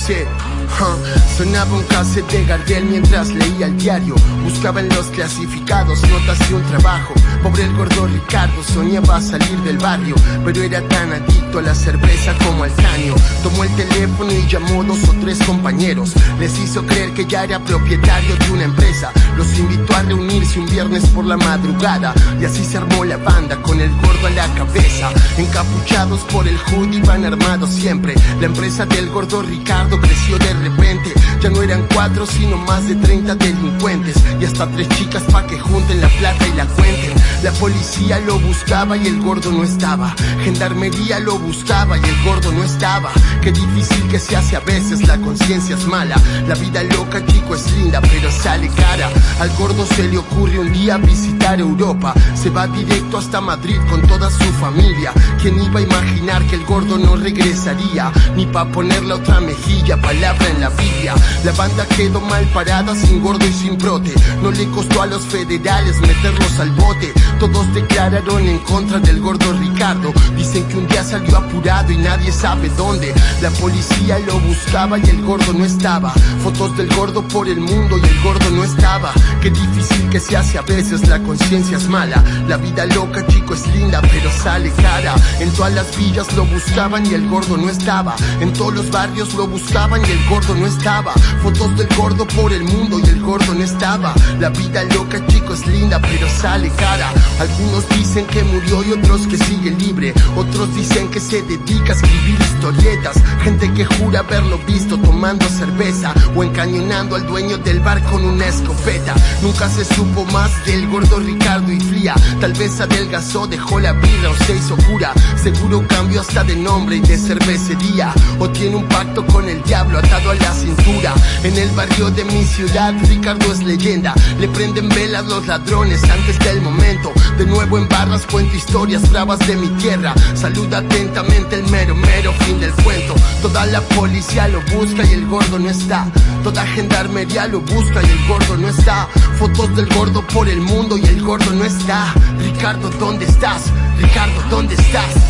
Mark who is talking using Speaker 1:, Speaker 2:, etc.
Speaker 1: cassette. Sonaba un cassette de Gardel mientras leía el diario. Buscaba en los clasificados notas de un trabajo. Pobre el gordo Ricardo soñaba salir del barrio, pero era tan adicto a la cerveza como al caño. Tomó el teléfono y llamó dos o tres compañeros. Les hizo creer que ya era propietario de una empresa. Los invitó a reunirse un viernes por la madrugada y así se armó la banda con el gordo a la cabeza. Encapuchados por el hood iban armados siempre. La empresa del gordo Ricardo creció de repente. Ya no eran cuatro sino más de 30 delincuentes y hasta tres chicas pa' que junten la plata y la cuenten. La policía lo buscaba y el gordo no estaba. Gendarmería lo buscaba y el gordo no estaba. Qué difícil que se hace a veces, la conciencia es mala. La vida loca, chico, es linda, pero sale cara. Al gordo se le ocurre un día visitar Europa. Se va directo hasta Madrid con toda su familia. ¿Quién iba a imaginar que el gordo no regresaría? Ni pa' poner la otra mejilla, palabra en la Biblia. La banda quedó mal parada, sin gordo y sin brote. No le costó a los federales meterlos al bote. Todos declararon en contra del gordo Ricardo. Salió apurado y nadie sabe dónde. La policía lo buscaba y el gordo no estaba. Fotos del gordo por el mundo y el gordo no estaba. Qué difícil que se hace a veces, la conciencia es mala. La vida loca, chico, es linda, pero sale cara. En todas las villas lo buscaban y el gordo no estaba. En todos los barrios lo buscaban y el gordo no estaba. Fotos del gordo por el mundo y el gordo no estaba. La vida loca, chico, es linda, pero sale cara. Algunos dicen que murió y otros que sigue libre. Otros dicen que se dedica a escribir historietas. Gente que jura haberlo visto tomando cerveza o encañonando al dueño del bar con una escopeta. Nunca se supo más del gordo Ricardo y Fría. Tal vez adelgazó, dejó la vida o se hizo cura. Seguro cambió hasta de nombre y de cervecería. O tiene un pacto con el diablo atado a la cintura. En el barrio de mi ciudad, Ricardo es leyenda. Le prenden velas los ladrones antes del momento. De nuevo en barras cuento historias bravas de mi tierra. Saluda atentamente el mero mero fin del cuento. Toda la policía lo busca y el gordo no está. Toda gendarmería lo busca y el gordo no está. Fotos del gordo por el mundo y el gordo no está. Ricardo, ¿dónde estás? Ricardo, ¿dónde estás?